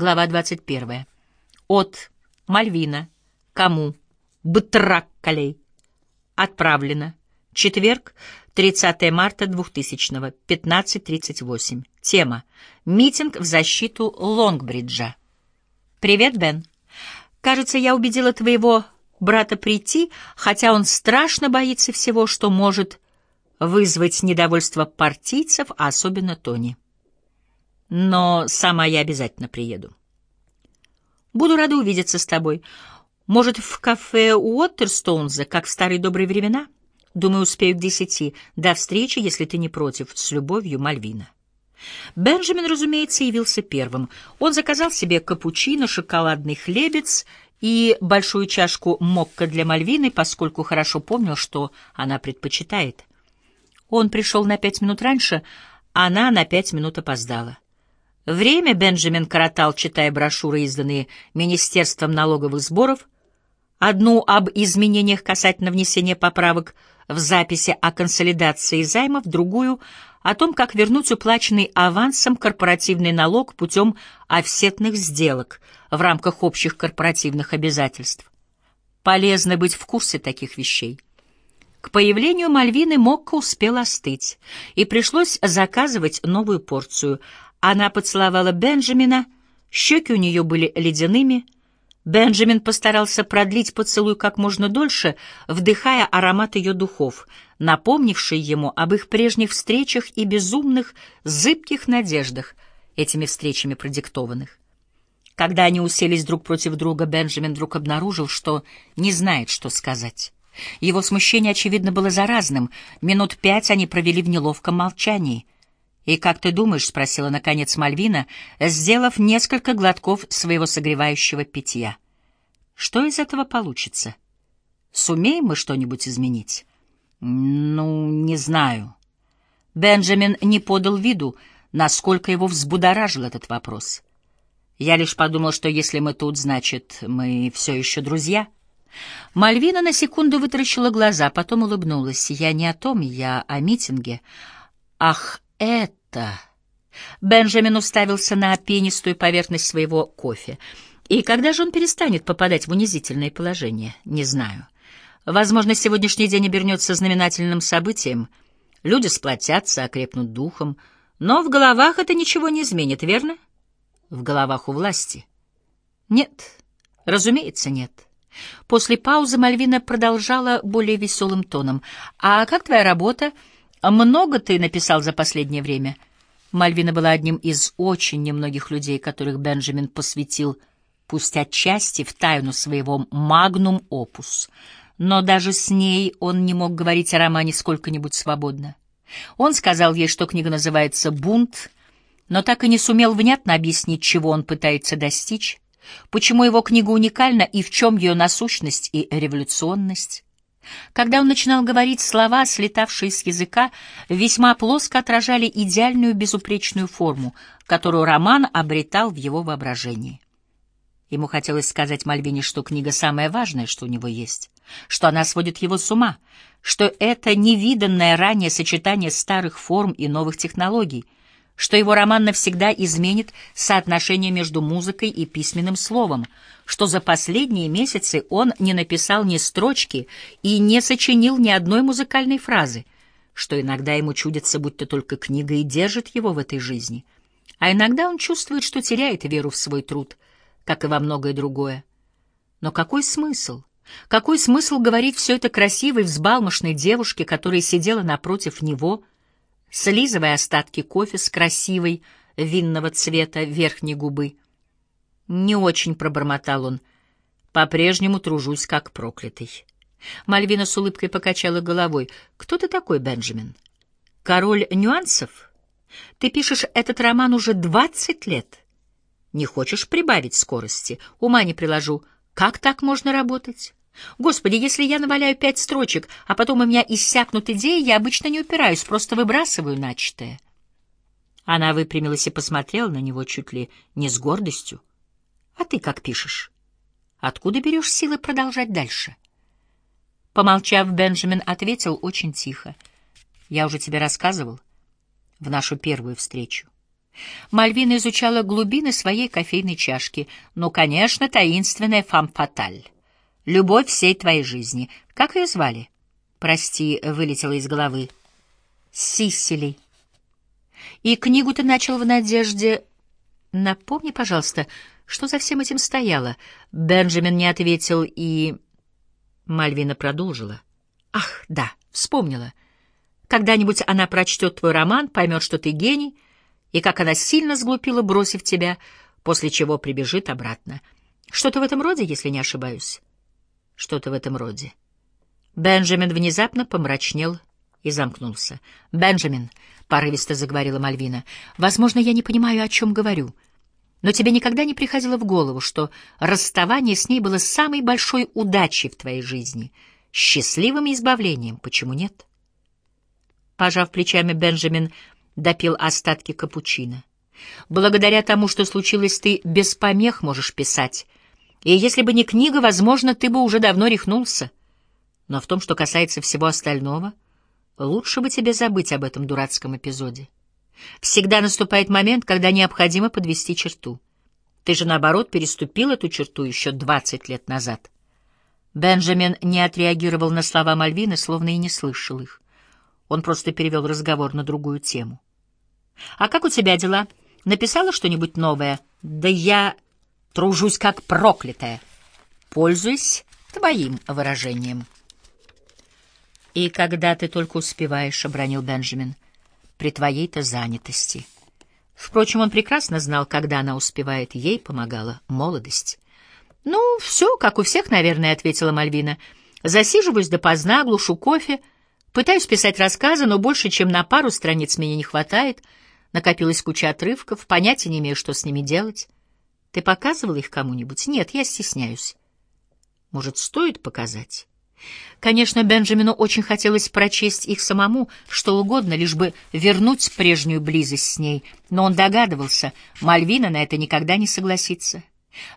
Глава 21. От Мальвина. Кому? Бтраккалей. Отправлено. Четверг, 30 марта 2000 15.38. Тема. Митинг в защиту Лонгбриджа. Привет, Бен. Кажется, я убедила твоего брата прийти, хотя он страшно боится всего, что может вызвать недовольство партийцев, а особенно Тони. Но сама я обязательно приеду. Буду рада увидеться с тобой. Может, в кафе Уоттерстоунза, как в старые добрые времена? Думаю, успею к десяти. До встречи, если ты не против. С любовью, Мальвина. Бенджамин, разумеется, явился первым. Он заказал себе капучино, шоколадный хлебец и большую чашку мокко для Мальвины, поскольку хорошо помнил, что она предпочитает. Он пришел на пять минут раньше, она на пять минут опоздала. Время Бенджамин коротал, читая брошюры, изданные Министерством налоговых сборов, одну об изменениях касательно внесения поправок в записи о консолидации займов, другую — о том, как вернуть уплаченный авансом корпоративный налог путем офсетных сделок в рамках общих корпоративных обязательств. Полезно быть в курсе таких вещей. К появлению Мальвины Мокко успел остыть, и пришлось заказывать новую порцию. Она поцеловала Бенджамина, щеки у нее были ледяными. Бенджамин постарался продлить поцелуй как можно дольше, вдыхая аромат ее духов, напомнивший ему об их прежних встречах и безумных, зыбких надеждах, этими встречами продиктованных. Когда они уселись друг против друга, Бенджамин вдруг обнаружил, что не знает, что сказать. Его смущение, очевидно, было заразным. Минут пять они провели в неловком молчании. «И как ты думаешь?» — спросила, наконец, Мальвина, сделав несколько глотков своего согревающего питья. «Что из этого получится? Сумеем мы что-нибудь изменить?» «Ну, не знаю». Бенджамин не подал виду, насколько его взбудоражил этот вопрос. «Я лишь подумал, что если мы тут, значит, мы все еще друзья». Мальвина на секунду вытаращила глаза, потом улыбнулась. «Я не о том, я о митинге». «Ах, это...» Бенджамин уставился на пенистую поверхность своего кофе. «И когда же он перестанет попадать в унизительное положение? Не знаю. Возможно, сегодняшний день обернется знаменательным событием. Люди сплотятся, окрепнут духом. Но в головах это ничего не изменит, верно? В головах у власти. Нет, разумеется, нет». После паузы Мальвина продолжала более веселым тоном. «А как твоя работа? Много ты написал за последнее время?» Мальвина была одним из очень немногих людей, которых Бенджамин посвятил, пусть отчасти, в тайну своего «магнум опус». Но даже с ней он не мог говорить о романе сколько-нибудь свободно. Он сказал ей, что книга называется «Бунт», но так и не сумел внятно объяснить, чего он пытается достичь. Почему его книга уникальна и в чем ее насущность и революционность? Когда он начинал говорить, слова, слетавшие с языка, весьма плоско отражали идеальную безупречную форму, которую роман обретал в его воображении. Ему хотелось сказать Мальвине, что книга самое важное, что у него есть, что она сводит его с ума, что это невиданное ранее сочетание старых форм и новых технологий — что его роман навсегда изменит соотношение между музыкой и письменным словом, что за последние месяцы он не написал ни строчки и не сочинил ни одной музыкальной фразы, что иногда ему чудится, будто только книга и держит его в этой жизни, а иногда он чувствует, что теряет веру в свой труд, как и во многое другое. Но какой смысл? Какой смысл говорить все это красивой, взбалмошной девушке, которая сидела напротив него — слизывая остатки кофе с красивой винного цвета верхней губы. Не очень пробормотал он. По-прежнему тружусь, как проклятый. Мальвина с улыбкой покачала головой. «Кто ты такой, Бенджамин? Король нюансов? Ты пишешь этот роман уже двадцать лет. Не хочешь прибавить скорости? Ума не приложу. Как так можно работать? Господи, если я наваляю пять строчек, а потом у меня иссякнут идеи, я обычно не упираюсь, просто выбрасываю начатое. Она выпрямилась и посмотрела на него чуть ли не с гордостью. А ты как пишешь? Откуда берешь силы продолжать дальше? Помолчав, Бенджамин ответил очень тихо. Я уже тебе рассказывал в нашу первую встречу. Мальвина изучала глубины своей кофейной чашки. Ну, конечно, таинственная фам-фаталь. Любовь всей твоей жизни. Как ее звали? Прости, вылетела из головы. Сисили. И книгу ты начал в надежде... Напомни, пожалуйста, что за всем этим стояло? Бенджамин не ответил, и... Мальвина продолжила. Ах, да, вспомнила. Когда-нибудь она прочтет твой роман, поймет, что ты гений, и как она сильно сглупила, бросив тебя, после чего прибежит обратно. Что-то в этом роде, если не ошибаюсь. Что-то в этом роде. Бенджамин внезапно помрачнел и замкнулся. «Бенджамин», — порывисто заговорила Мальвина, — «возможно, я не понимаю, о чем говорю». Но тебе никогда не приходило в голову, что расставание с ней было самой большой удачей в твоей жизни, счастливым избавлением, почему нет? Пожав плечами, Бенджамин допил остатки капучино. Благодаря тому, что случилось, ты без помех можешь писать. И если бы не книга, возможно, ты бы уже давно рехнулся. Но в том, что касается всего остального, лучше бы тебе забыть об этом дурацком эпизоде. Всегда наступает момент, когда необходимо подвести черту. Ты же, наоборот, переступил эту черту еще двадцать лет назад. Бенджамин не отреагировал на слова Мальвины, словно и не слышал их. Он просто перевел разговор на другую тему. «А как у тебя дела? Написала что-нибудь новое?» «Да я тружусь как проклятая. Пользуюсь твоим выражением». «И когда ты только успеваешь», — обронил Бенджамин, — при твоей-то занятости. Впрочем, он прекрасно знал, когда она успевает, ей помогала молодость. «Ну, все, как у всех, наверное», — ответила Мальвина. «Засиживаюсь допоздна, глушу кофе, пытаюсь писать рассказы, но больше, чем на пару страниц мне не хватает. Накопилась куча отрывков, понятия не имею, что с ними делать. Ты показывала их кому-нибудь? Нет, я стесняюсь. Может, стоит показать?» Конечно, Бенджамину очень хотелось прочесть их самому, что угодно, лишь бы вернуть прежнюю близость с ней, но он догадывался, Мальвина на это никогда не согласится.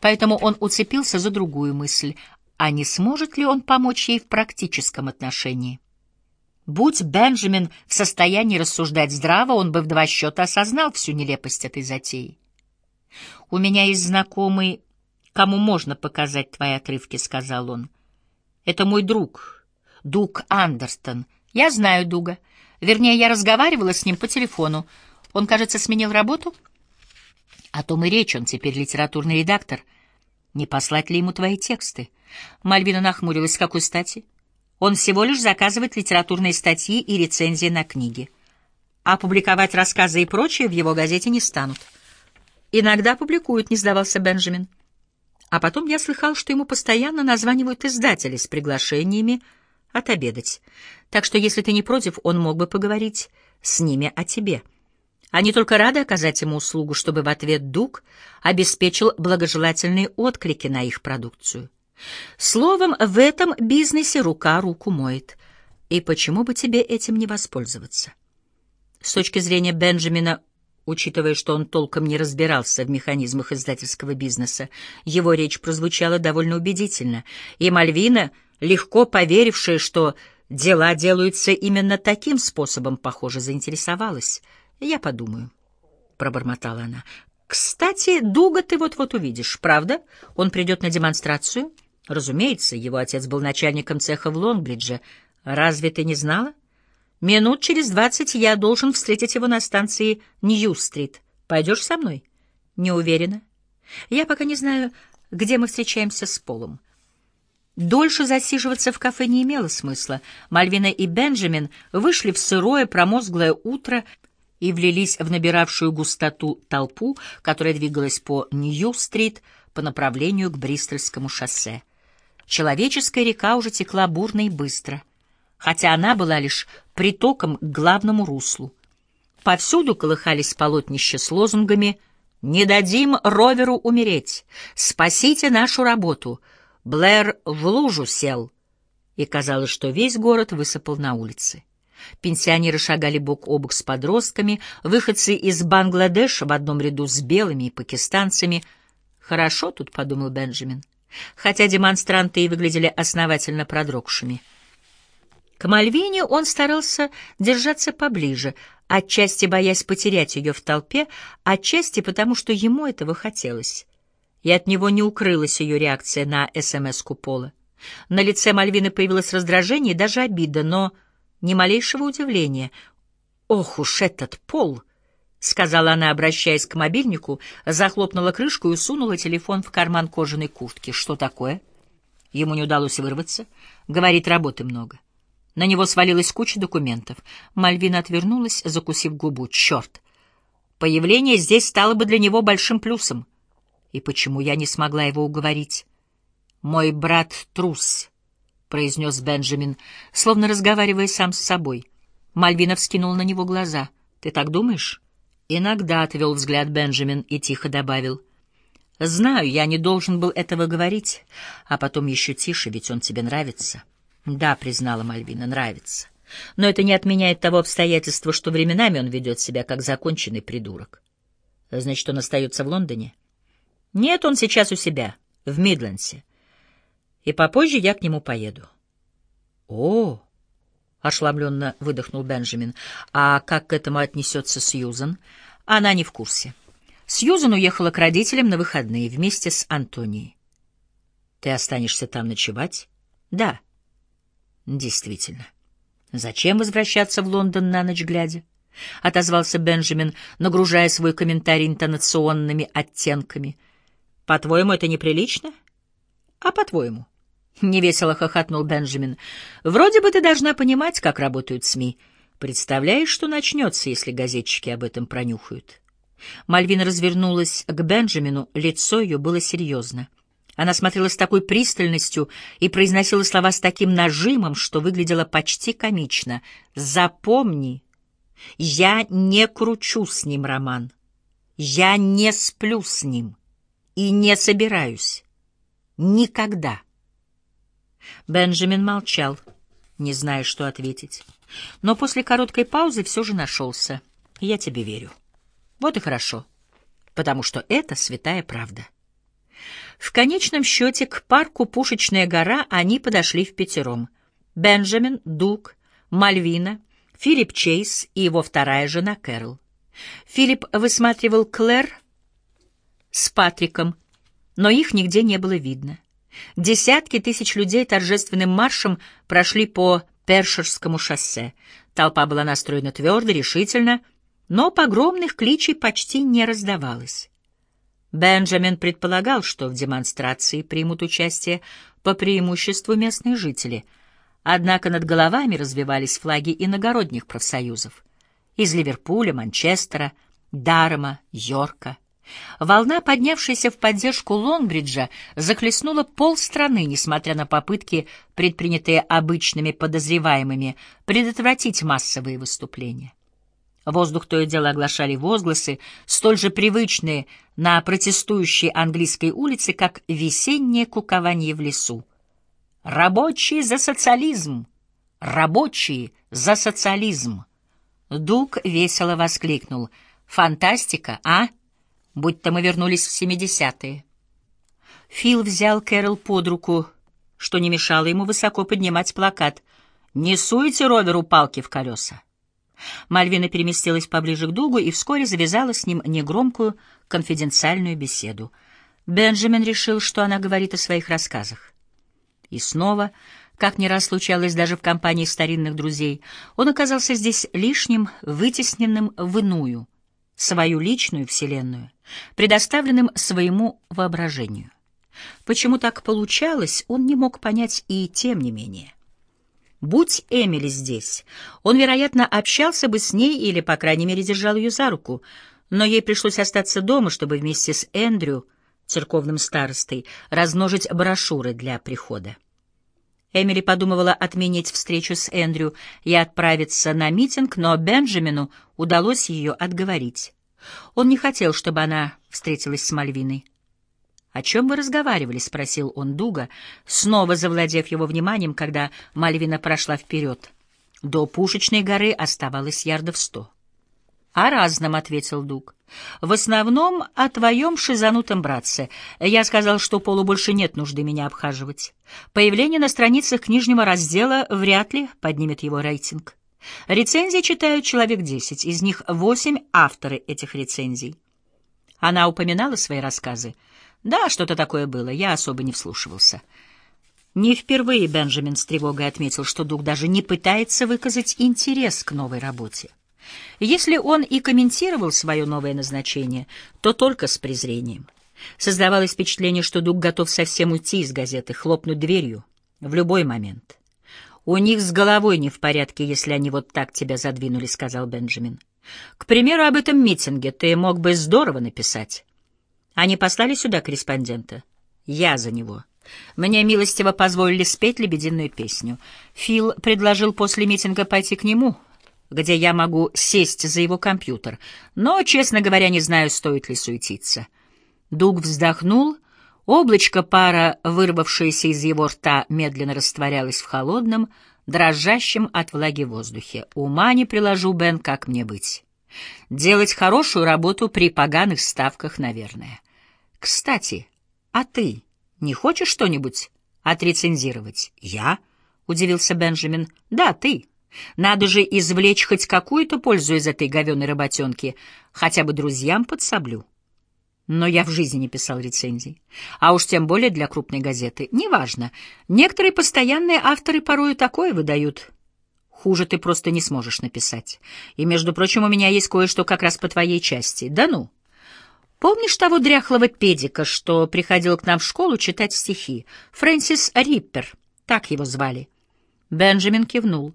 Поэтому он уцепился за другую мысль, а не сможет ли он помочь ей в практическом отношении. Будь Бенджамин в состоянии рассуждать здраво, он бы в два счета осознал всю нелепость этой затеи. «У меня есть знакомый, кому можно показать твои отрывки», — сказал он. Это мой друг, Дуг Андерстон. Я знаю Дуга. Вернее, я разговаривала с ним по телефону. Он, кажется, сменил работу? О том и речь, он теперь литературный редактор. Не послать ли ему твои тексты? Мальвина нахмурилась. С какой стати? Он всего лишь заказывает литературные статьи и рецензии на книги. А публиковать рассказы и прочее в его газете не станут. Иногда публикуют, не сдавался Бенджамин. А потом я слыхал, что ему постоянно названивают издатели с приглашениями отобедать. Так что, если ты не против, он мог бы поговорить с ними о тебе. Они только рады оказать ему услугу, чтобы в ответ Дуг обеспечил благожелательные отклики на их продукцию. Словом, в этом бизнесе рука руку моет. И почему бы тебе этим не воспользоваться? С точки зрения Бенджамина Учитывая, что он толком не разбирался в механизмах издательского бизнеса, его речь прозвучала довольно убедительно, и Мальвина, легко поверившая, что дела делаются именно таким способом, похоже, заинтересовалась. «Я подумаю», — пробормотала она. «Кстати, Дуга ты вот-вот увидишь, правда? Он придет на демонстрацию?» «Разумеется, его отец был начальником цеха в Лонгбридже. Разве ты не знала?» Минут через двадцать я должен встретить его на станции Нью-стрит. Пойдешь со мной? Не уверена. Я пока не знаю, где мы встречаемся с Полом. Дольше засиживаться в кафе не имело смысла. Мальвина и Бенджамин вышли в сырое промозглое утро и влились в набиравшую густоту толпу, которая двигалась по Нью-стрит по направлению к Бристольскому шоссе. Человеческая река уже текла бурно и быстро хотя она была лишь притоком к главному руслу. Повсюду колыхались полотнища с лозунгами «Не дадим роверу умереть! Спасите нашу работу! Блэр в лужу сел!» И казалось, что весь город высыпал на улицы. Пенсионеры шагали бок о бок с подростками, выходцы из Бангладеша в одном ряду с белыми и пакистанцами. «Хорошо тут», — подумал Бенджамин, хотя демонстранты и выглядели основательно продрогшими. К Мальвине он старался держаться поближе, отчасти боясь потерять ее в толпе, отчасти потому, что ему этого хотелось. И от него не укрылась ее реакция на СМС-ку Пола. На лице Мальвины появилось раздражение и даже обида, но ни малейшего удивления. «Ох уж этот Пол!» — сказала она, обращаясь к мобильнику, захлопнула крышку и сунула телефон в карман кожаной куртки. «Что такое?» Ему не удалось вырваться. Говорит, работы много. На него свалилась куча документов. Мальвина отвернулась, закусив губу. Черт! Появление здесь стало бы для него большим плюсом. И почему я не смогла его уговорить? «Мой брат трус», — произнес Бенджамин, словно разговаривая сам с собой. Мальвина вскинула на него глаза. «Ты так думаешь?» Иногда отвел взгляд Бенджамин и тихо добавил. «Знаю, я не должен был этого говорить, а потом еще тише, ведь он тебе нравится». Да, признала Мальвина, нравится. Но это не отменяет того обстоятельства, что временами он ведет себя как законченный придурок. Значит, он остается в Лондоне? Нет, он сейчас у себя, в Мидлендсе. И попозже я к нему поеду. О, ошеломленно выдохнул Бенджамин. А как к этому отнесется Сьюзан? Она не в курсе. Сьюзан уехала к родителям на выходные вместе с Антонией. Ты останешься там ночевать? Да. Действительно. Зачем возвращаться в Лондон на ночь глядя? — отозвался Бенджамин, нагружая свой комментарий интонационными оттенками. — По-твоему, это неприлично? — А по-твоему? — невесело хохотнул Бенджамин. — Вроде бы ты должна понимать, как работают СМИ. Представляешь, что начнется, если газетчики об этом пронюхают? Мальвина развернулась к Бенджамину, лицо ее было серьезно. Она смотрела с такой пристальностью и произносила слова с таким нажимом, что выглядело почти комично. «Запомни, я не кручу с ним роман. Я не сплю с ним и не собираюсь. Никогда». Бенджамин молчал, не зная, что ответить. Но после короткой паузы все же нашелся. «Я тебе верю». Вот и хорошо, потому что это святая правда. В конечном счете к парку Пушечная гора они подошли в пятером. Бенджамин, Дуг, Мальвина, Филипп Чейз и его вторая жена Кэрол. Филипп высматривал Клэр с Патриком, но их нигде не было видно. Десятки тысяч людей торжественным маршем прошли по Першерскому шоссе. Толпа была настроена твердо, решительно, но погромных кличей почти не раздавалось. Бенджамин предполагал, что в демонстрации примут участие по преимуществу местные жители, однако над головами развивались флаги иногородних профсоюзов из Ливерпуля, Манчестера, Дарма, Йорка. Волна, поднявшаяся в поддержку Лонгбриджа, захлестнула полстраны, несмотря на попытки, предпринятые обычными подозреваемыми, предотвратить массовые выступления. Воздух то и дело оглашали возгласы, столь же привычные на протестующей английской улице, как весеннее кукование в лесу. «Рабочие за социализм! Рабочие за социализм!» Дуг весело воскликнул. «Фантастика, а? Будь-то мы вернулись в семидесятые». Фил взял Кэрол под руку, что не мешало ему высоко поднимать плакат. «Не суйте роверу палки в колеса!» Мальвина переместилась поближе к Дугу и вскоре завязала с ним негромкую конфиденциальную беседу. Бенджамин решил, что она говорит о своих рассказах. И снова, как не раз случалось даже в компании старинных друзей, он оказался здесь лишним, вытесненным в иную, свою личную вселенную, предоставленным своему воображению. Почему так получалось, он не мог понять и тем не менее. Будь Эмили здесь, он, вероятно, общался бы с ней или, по крайней мере, держал ее за руку, но ей пришлось остаться дома, чтобы вместе с Эндрю, церковным старостой, размножить брошюры для прихода. Эмили подумывала отменить встречу с Эндрю и отправиться на митинг, но Бенджамину удалось ее отговорить. Он не хотел, чтобы она встретилась с Мальвиной. «О чем вы разговаривали?» — спросил он Дуга, снова завладев его вниманием, когда Мальвина прошла вперед. До Пушечной горы оставалось ярдов сто. «О разном», — ответил Дуг. «В основном о твоем шизанутом братце. Я сказал, что Полу больше нет нужды меня обхаживать. Появление на страницах книжного раздела вряд ли поднимет его рейтинг. Рецензии читают человек десять, из них восемь — авторы этих рецензий». Она упоминала свои рассказы. «Да, что-то такое было, я особо не вслушивался». Не впервые Бенджамин с тревогой отметил, что Дуг даже не пытается выказать интерес к новой работе. Если он и комментировал свое новое назначение, то только с презрением. Создавалось впечатление, что Дуг готов совсем уйти из газеты, хлопнуть дверью в любой момент. «У них с головой не в порядке, если они вот так тебя задвинули», — сказал Бенджамин. «К примеру, об этом митинге ты мог бы здорово написать. Они послали сюда корреспондента. Я за него». Мне милостиво позволили спеть лебединую песню. Фил предложил после митинга пойти к нему, где я могу сесть за его компьютер, но, честно говоря, не знаю, стоит ли суетиться. Дуг вздохнул, облачко пара, вырвавшееся из его рта, медленно растворялось в холодном, дрожащем от влаги воздухе. Ума не приложу, Бен, как мне быть. Делать хорошую работу при поганых ставках, наверное. Кстати, а ты не хочешь что-нибудь отрецензировать? Я? — удивился Бенджамин. Да, ты. Надо же извлечь хоть какую-то пользу из этой говеной работенки, хотя бы друзьям подсоблю. Но я в жизни не писал рецензий. А уж тем более для крупной газеты. Неважно. Некоторые постоянные авторы порою такое выдают. Хуже ты просто не сможешь написать. И, между прочим, у меня есть кое-что как раз по твоей части. Да ну? Помнишь того дряхлого педика, что приходил к нам в школу читать стихи? Фрэнсис Риппер, так его звали. Бенджамин кивнул.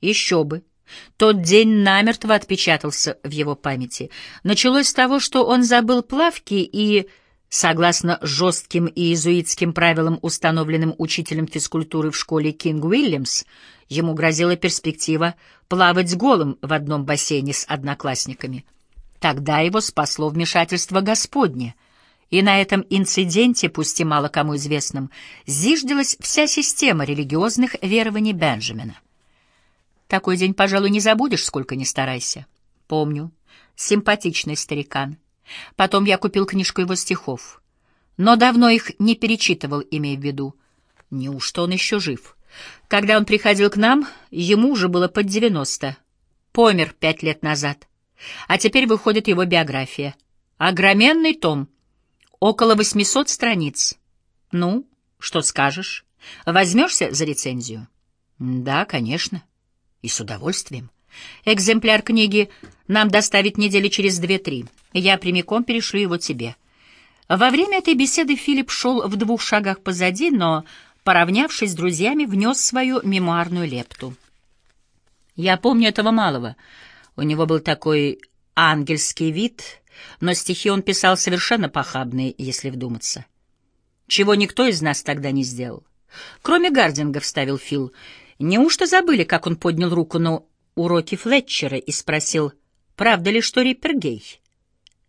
Еще бы. Тот день намертво отпечатался в его памяти. Началось с того, что он забыл плавки и, согласно жестким иезуитским правилам, установленным учителем физкультуры в школе Кинг Уильямс, ему грозила перспектива плавать голым в одном бассейне с одноклассниками. Тогда его спасло вмешательство Господне — и на этом инциденте, пусть и мало кому известном, зиждилась вся система религиозных верований Бенджамина. Такой день, пожалуй, не забудешь, сколько ни старайся. Помню. Симпатичный старикан. Потом я купил книжку его стихов. Но давно их не перечитывал, имея в виду. Неужто он еще жив? Когда он приходил к нам, ему уже было под девяносто. Помер пять лет назад. А теперь выходит его биография. Огроменный том. Около восьмисот страниц. Ну, что скажешь? Возьмешься за рецензию? Да, конечно. И с удовольствием. Экземпляр книги нам доставить недели через две-три. Я прямиком перешлю его тебе. Во время этой беседы Филипп шел в двух шагах позади, но, поравнявшись с друзьями, внес свою мемуарную лепту. Я помню этого малого. У него был такой ангельский вид, но стихи он писал совершенно похабные, если вдуматься. Чего никто из нас тогда не сделал. Кроме Гардинга, — вставил Фил, — Неужто забыли, как он поднял руку на уроки Флетчера и спросил, правда ли, что Риппер гей?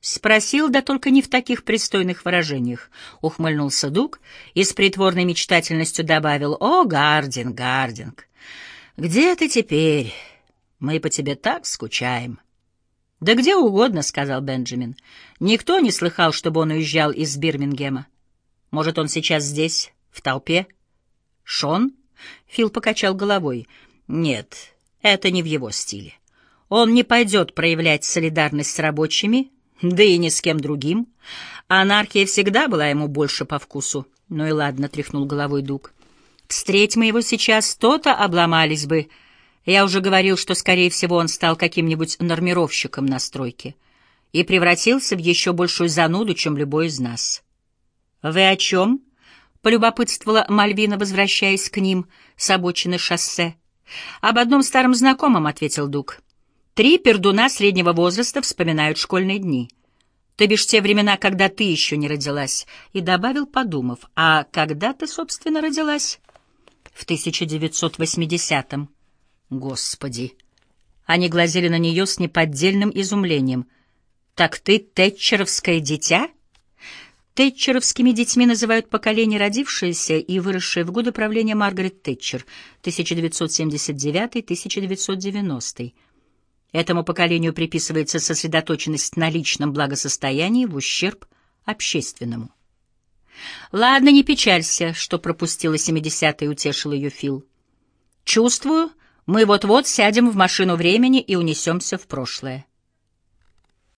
Спросил, да только не в таких пристойных выражениях, — ухмыльнулся Дуг и с притворной мечтательностью добавил, «О, Гардинг, Гардинг, где ты теперь? Мы по тебе так скучаем». «Да где угодно», — сказал Бенджамин. «Никто не слыхал, чтобы он уезжал из Бирмингема. Может, он сейчас здесь, в толпе?» «Шон?» Фил покачал головой. Нет, это не в его стиле. Он не пойдет проявлять солидарность с рабочими, да и ни с кем другим. Анархия всегда была ему больше по вкусу. Ну и ладно, тряхнул головой Дуг. Встреть мы его сейчас, то-то обломались бы. Я уже говорил, что, скорее всего, он стал каким-нибудь нормировщиком на стройке и превратился в еще большую зануду, чем любой из нас. «Вы о чем?» — полюбопытствовала Мальвина, возвращаясь к ним с обочины шоссе. «Об одном старом знакомом», — ответил Дуг. «Три пердуна среднего возраста вспоминают школьные дни. То бишь те времена, когда ты еще не родилась». И добавил, подумав, «А когда ты, собственно, родилась?» «В 1980-м». «Господи!» Они глазели на нее с неподдельным изумлением. «Так ты тэтчеровское дитя?» Тэтчеровскими детьми называют поколение, родившееся и выросшее в годы правления Маргарет Тэтчер, 1979-1990. Этому поколению приписывается сосредоточенность на личном благосостоянии в ущерб общественному. «Ладно, не печалься, что пропустила семидесятые», — утешил ее Фил. «Чувствую, мы вот-вот сядем в машину времени и унесемся в прошлое».